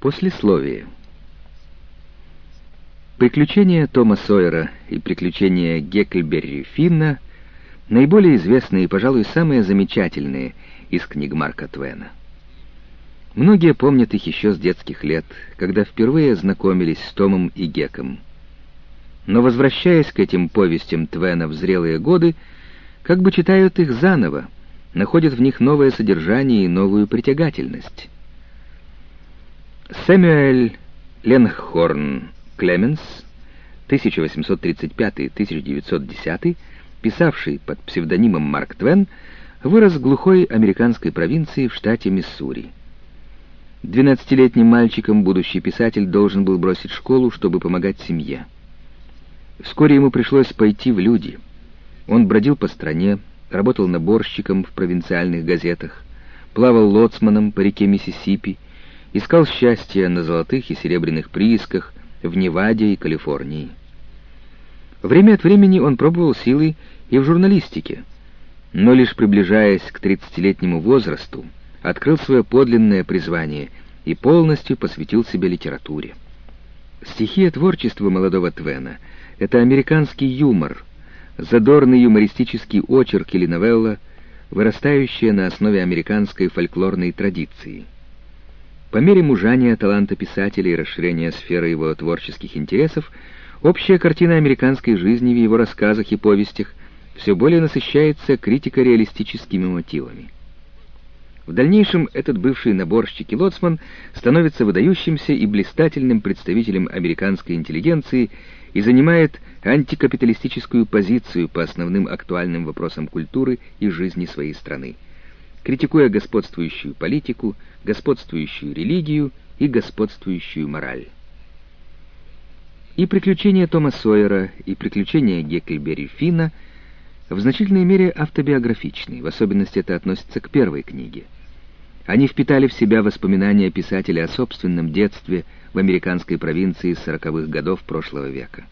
Послесловие. Приключения Тома Сойера и приключения Гекльберри Финна наиболее известные и, пожалуй, самые замечательные из книг Марка Твена. Многие помнят их еще с детских лет, когда впервые знакомились с Томом и Геком. Но, возвращаясь к этим повестям Твена в зрелые годы, как бы читают их заново, находят в них новое содержание и новую притягательность. Сэмюэль Ленхорн Клеменс, 1835-1910, писавший под псевдонимом Марк Твен, вырос в глухой американской провинции в штате Миссури. Двенадцатилетним мальчиком будущий писатель должен был бросить школу, чтобы помогать семье. Вскоре ему пришлось пойти в люди. Он бродил по стране, работал наборщиком в провинциальных газетах, плавал лоцманом по реке Миссисипи, искал счастья на золотых и серебряных приисках в Неваде и Калифорнии. Время от времени он пробовал силы и в журналистике, но лишь приближаясь к тридцатилетнему возрасту, открыл свое подлинное призвание и полностью посвятил себя литературе. Стихия творчества молодого Твена — это американский юмор, задорный юмористический очерк или новелла, вырастающая на основе американской фольклорной традиции — по мере мужания таланта писателя и расширения сферы его творческих интересов, общая картина американской жизни в его рассказах и повестях все более насыщается критико-реалистическими мотивами. В дальнейшем этот бывший наборщик и лоцман становится выдающимся и блистательным представителем американской интеллигенции и занимает антикапиталистическую позицию по основным актуальным вопросам культуры и жизни своей страны критикуя господствующую политику, господствующую религию и господствующую мораль. И приключения Тома Сойера, и приключения Гекльберри Финна в значительной мере автобиографичны, в особенности это относится к первой книге. Они впитали в себя воспоминания писателя о собственном детстве в американской провинции сороковых годов прошлого века.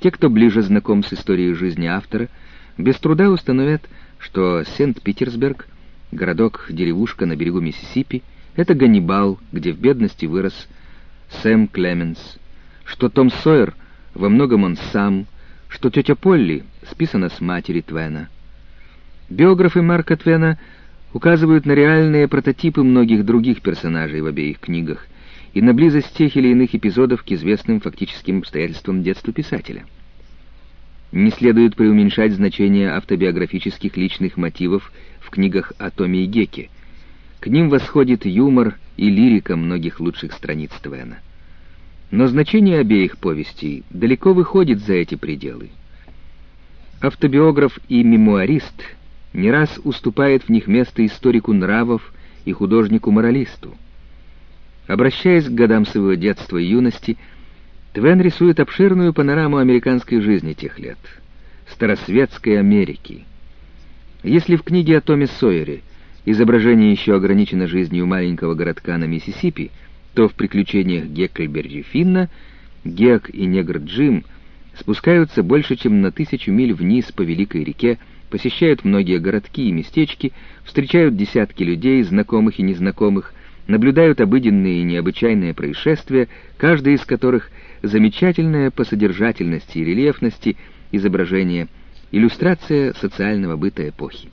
Те, кто ближе знаком с историей жизни автора, без труда установят, что Сент-Питерсберг — городок-деревушка на берегу Миссисипи, это Ганнибал, где в бедности вырос Сэм Клеменс, что Том Сойер во многом он сам, что тетя Полли списана с матери Твена. Биографы Марка Твена указывают на реальные прототипы многих других персонажей в обеих книгах и на близость тех или иных эпизодов к известным фактическим обстоятельствам детства писателя. Не следует преуменьшать значение автобиографических личных мотивов в книгах о Томе и Геке. К ним восходит юмор и лирика многих лучших страниц Твена. Но значение обеих повестей далеко выходит за эти пределы. Автобиограф и мемуарист не раз уступает в них место историку нравов и художнику-моралисту. Обращаясь к годам своего детства и юности, Твен рисует обширную панораму американской жизни тех лет, старосветской Америки. Если в книге о Томе Сойере изображение еще ограничено жизнью маленького городка на Миссисипи, то в приключениях Геккельберри Финна Гек и негр Джим спускаются больше, чем на тысячу миль вниз по Великой реке, посещают многие городки и местечки, встречают десятки людей, знакомых и незнакомых, наблюдают обыденные и необычайные происшествия, каждое из которых замечательное по содержательности и рельефности изображение, иллюстрация социального быта эпохи.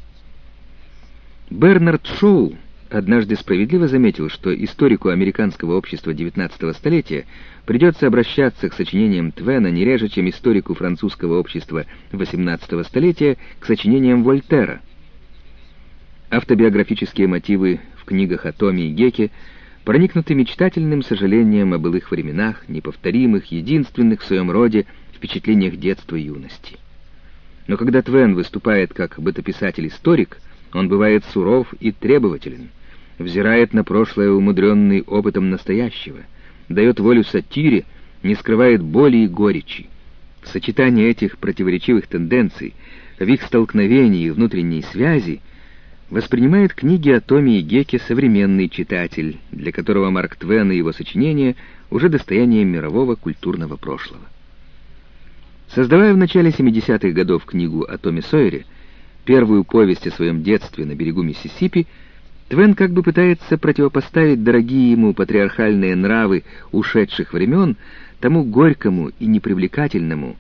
Бернард Шоу однажды справедливо заметил, что историку американского общества XIX столетия придется обращаться к сочинениям Твена не реже, чем историку французского общества XVIII столетия к сочинениям Вольтера. Автобиографические мотивы в книгах о Томе и Геке проникнуты мечтательным сожалением о былых временах, неповторимых, единственных в своем роде впечатлениях детства и юности. Но когда Твен выступает как бытописатель-историк, он бывает суров и требователен, взирает на прошлое умудренный опытом настоящего, дает волю сатире, не скрывает боли и горечи. В сочетании этих противоречивых тенденций, в их столкновении и внутренней связи — воспринимает книги о Томе и Геке современный читатель, для которого Марк Твен и его сочинения уже достояние мирового культурного прошлого. Создавая в начале 70-х годов книгу о Томе Сойере, первую повесть о своем детстве на берегу Миссисипи, Твен как бы пытается противопоставить дорогие ему патриархальные нравы ушедших времен тому горькому и непривлекательному,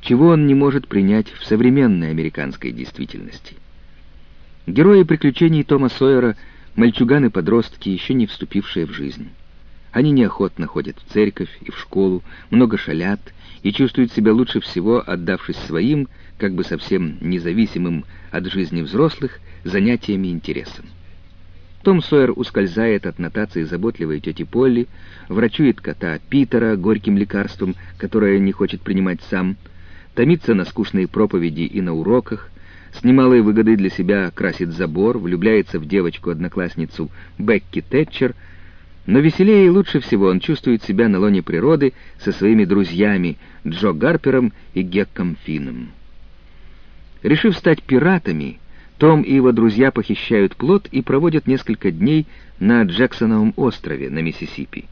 чего он не может принять в современной американской действительности. Герои приключений Тома Сойера — мальчуганы-подростки, еще не вступившие в жизнь. Они неохотно ходят в церковь и в школу, много шалят и чувствуют себя лучше всего, отдавшись своим, как бы совсем независимым от жизни взрослых, занятиями и интересам. Том Сойер ускользает от нотации заботливой тети Полли, врачует кота Питера горьким лекарством, которое не хочет принимать сам, томится на скучные проповеди и на уроках, с немалой выгодой для себя красит забор, влюбляется в девочку-одноклассницу Бекки Тэтчер, но веселее и лучше всего он чувствует себя на лоне природы со своими друзьями Джо Гарпером и Гекком Финном. Решив стать пиратами, том и его друзья похищают плод и проводят несколько дней на Джексоновом острове на Миссисипи.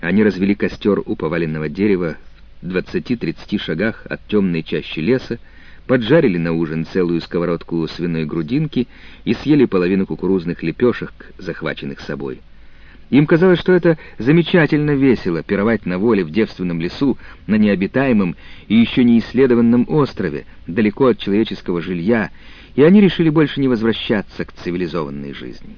Они развели костер у поваленного дерева в 20-30 шагах от темной чащи леса, поджарили на ужин целую сковородку свиной грудинки и съели половину кукурузных лепешек, захваченных собой. Им казалось, что это замечательно весело пировать на воле в девственном лесу на необитаемом и еще не исследованном острове, далеко от человеческого жилья, и они решили больше не возвращаться к цивилизованной жизни.